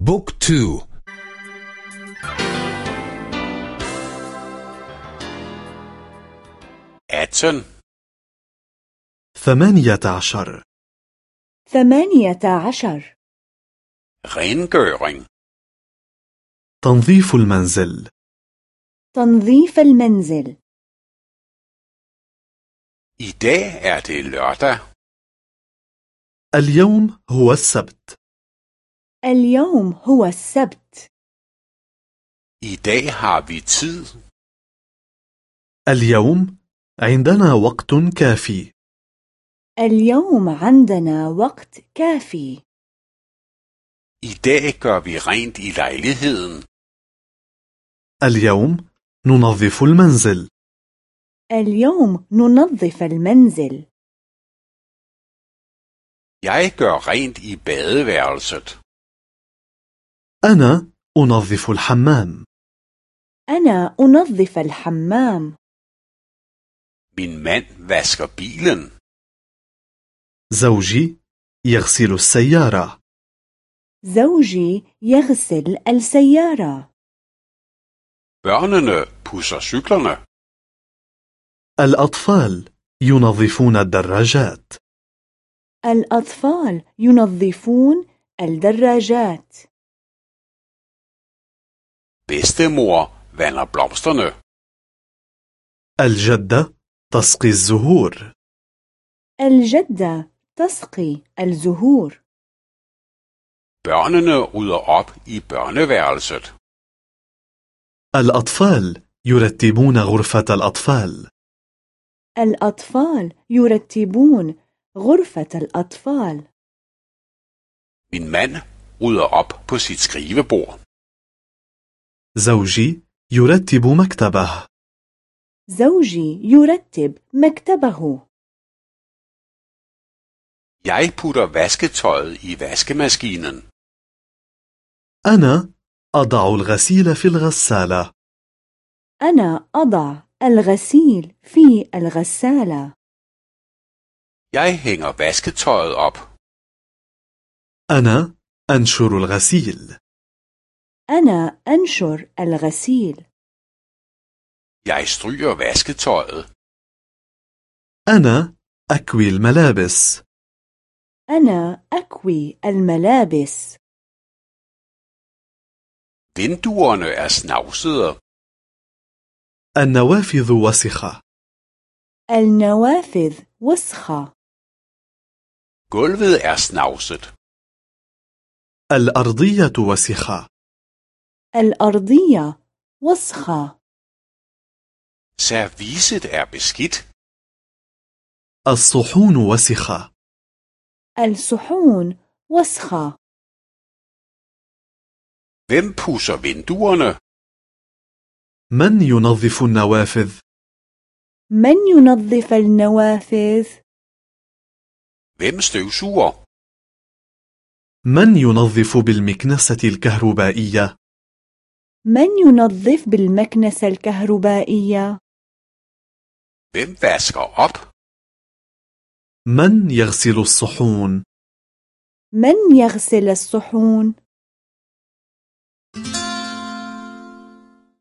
بوك تو. أتن ثمانية عشر. ثمانية عشر. rengøring تنظيف المنزل. تنظيف المنزل. I dag er det lørdag. اليوم هو السبت. اليوم هو السبت I dag har vi tid. اليوم عندنا وقت كافي اليوم عندنا وقت كافي I dag gør vi rent i lejligheden. اليوم ننظف المنزل اليوم ننظف المنزل Jeg gør rent i badeværelset. أنا أنظف الحمام. أنا أنظف الحمام. Min mand vasker bilen. زوجي يغسل السيارة. زوجي يغسل السيارة. Børnene pusser cyklerne. الأطفال ينظفون الدراجات. الأطفال ينظفون الدراجات. Bedstemor vander blomsterne. الجدة تسقي الزهور الجدة تسقي الزهور Børnene rydder op i børneværelset. الأطفال يرتبون غرفة الأطفال الأطفال يرتبون غرفة الأطفال Min mand rydder op på sit skrivebord. زوجي يرتب مكتبه. زوجي يرتب مكتبه. Jeg putter vasketøjet i vaskemaskinen. أنا أضع الغسيل في الغسالة. أنا أضع الغسيل في الغسالة. Jeg hænger vasketøjet op. أنا أنشر الغسيل. أنا أنشر الغسيل Jeg stryger vasketøjet. أنا أكوي الملابس أنا أكوي الملابس Vinduerne er snavsede. النوافذ وسخة النوافذ وسخة Gulvet er snavset. الأرضية وسخة الأرضية وسخة Serviset er beskidt. الصحون وسخة الصحون وسخة Hvem pusser vinduerne? من ينظف النوافذ؟ من ينظف النوافذ؟ Hvem støvsuger? من ينظف بالمكنسة الكهربائية؟ من ينظف بالمكنسة الكهربائية؟ Hvem vasker op? من يغسل الصحون؟ من يغسل الصحون؟